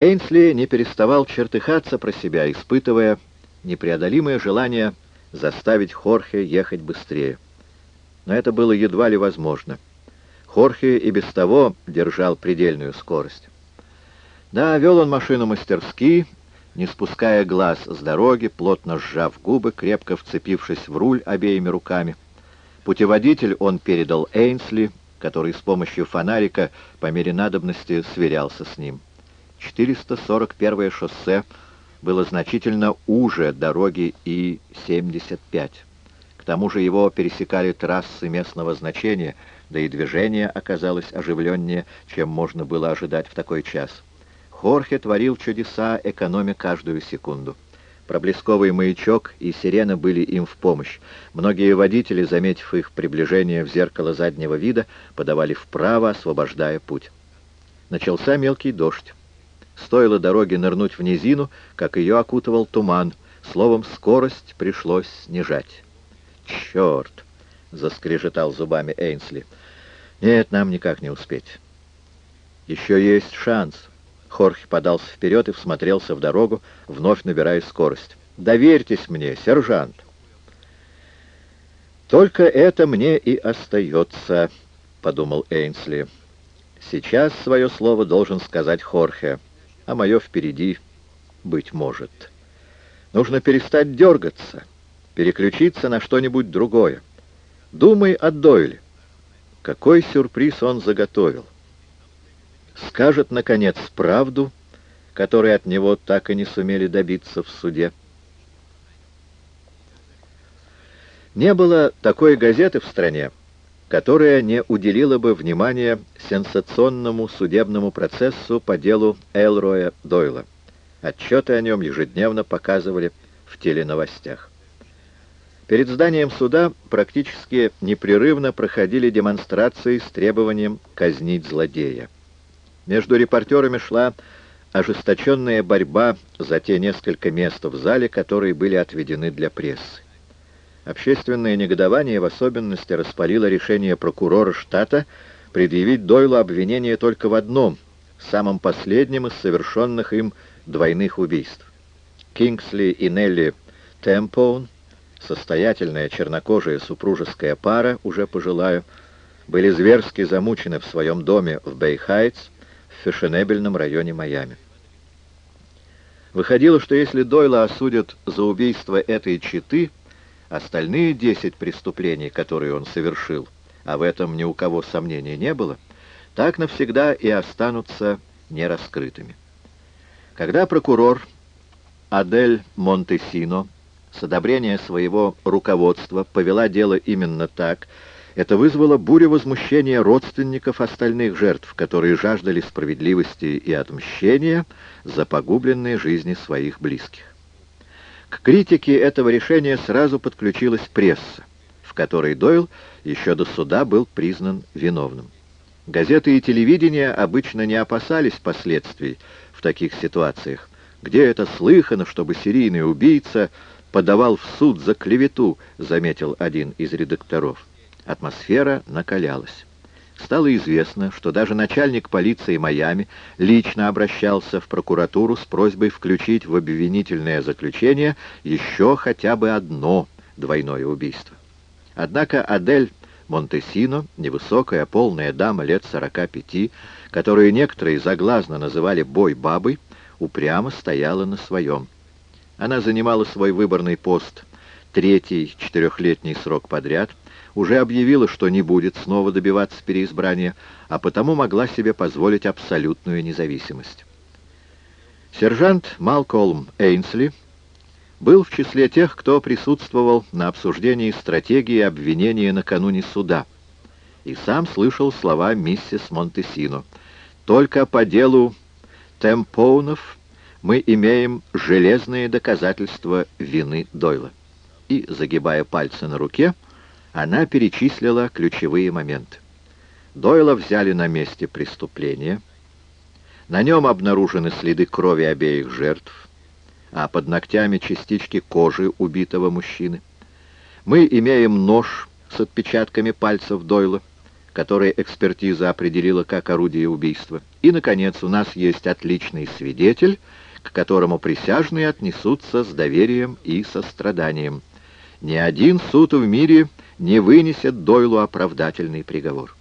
Эйнсли не переставал чертыхаться про себя, испытывая непреодолимое желание заставить Хорхе ехать быстрее. Но это было едва ли возможно. Хорхе и без того держал предельную скорость. Да, вел он машину мастерски, не спуская глаз с дороги, плотно сжав губы, крепко вцепившись в руль обеими руками. Путеводитель он передал Эйнсли, который с помощью фонарика по мере надобности сверялся с ним. 441 шоссе было значительно уже дороги И-75. К тому же его пересекали трассы местного значения, да и движение оказалось оживленнее, чем можно было ожидать в такой час. Хорхе творил чудеса, экономя каждую секунду. Проблесковый маячок и сирена были им в помощь. Многие водители, заметив их приближение в зеркало заднего вида, подавали вправо, освобождая путь. Начался мелкий дождь. Стоило дороге нырнуть в низину, как ее окутывал туман. Словом, скорость пришлось снижать. «Черт!» — заскрежетал зубами Эйнсли. «Нет, нам никак не успеть». «Еще есть шанс». Хорхе подался вперед и всмотрелся в дорогу, вновь набирая скорость. «Доверьтесь мне, сержант!» «Только это мне и остается», — подумал Эйнсли. «Сейчас свое слово должен сказать Хорхе» а мое впереди, быть может. Нужно перестать дергаться, переключиться на что-нибудь другое. Думай о Дойле. Какой сюрприз он заготовил. Скажет, наконец, правду, которой от него так и не сумели добиться в суде. Не было такой газеты в стране, которая не уделила бы внимания сенсационному судебному процессу по делу Элроя Дойла. Отчеты о нем ежедневно показывали в теленовостях. Перед зданием суда практически непрерывно проходили демонстрации с требованием казнить злодея. Между репортерами шла ожесточенная борьба за те несколько мест в зале, которые были отведены для прессы. Общественное негодование в особенности распалило решение прокурора штата предъявить Дойлу обвинение только в одном, самом последнем из совершенных им двойных убийств. Кингсли и Нелли Темпоун, состоятельная чернокожая супружеская пара, уже пожилая, были зверски замучены в своем доме в Бэй-Хайтс, в фешенебельном районе Майами. Выходило, что если Дойла осудят за убийство этой четы, Остальные десять преступлений, которые он совершил, а в этом ни у кого сомнений не было, так навсегда и останутся нераскрытыми. Когда прокурор Адель Монтесино с одобрения своего руководства повела дело именно так, это вызвало бурю возмущения родственников остальных жертв, которые жаждали справедливости и отмщения за погубленные жизни своих близких. К критике этого решения сразу подключилась пресса, в которой Дойл еще до суда был признан виновным. Газеты и телевидение обычно не опасались последствий в таких ситуациях. Где это слыхано, чтобы серийный убийца подавал в суд за клевету, заметил один из редакторов. Атмосфера накалялась стало известно, что даже начальник полиции Майами лично обращался в прокуратуру с просьбой включить в обвинительное заключение еще хотя бы одно двойное убийство. Однако Адель Монтесино, невысокая полная дама лет 45, которую некоторые заглазно называли «бой-бабой», упрямо стояла на своем. Она занимала свой выборный пост третий четырехлетний срок подряд — уже объявила, что не будет снова добиваться переизбрания, а потому могла себе позволить абсолютную независимость. Сержант Малколм Эйнсли был в числе тех, кто присутствовал на обсуждении стратегии обвинения накануне суда, и сам слышал слова миссис Монтесино. «Только по делу Темпоунов мы имеем железные доказательства вины Дойла». И, загибая пальцы на руке, она перечислила ключевые моменты. Дойла взяли на месте преступления. На нем обнаружены следы крови обеих жертв, а под ногтями частички кожи убитого мужчины. Мы имеем нож с отпечатками пальцев Дойла, которое экспертиза определила как орудие убийства. И, наконец, у нас есть отличный свидетель, к которому присяжные отнесутся с доверием и состраданием. Ни один суд в мире не вынесет Дойлу оправдательный приговор.